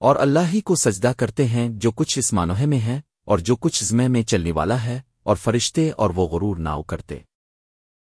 اور اللہ ہی کو سجدہ کرتے ہیں جو کچھ اس مانوہے میں ہے اور جو کچھ زمے میں چلنے والا ہے اور فرشتے اور وہ غرور ناؤ کرتے۔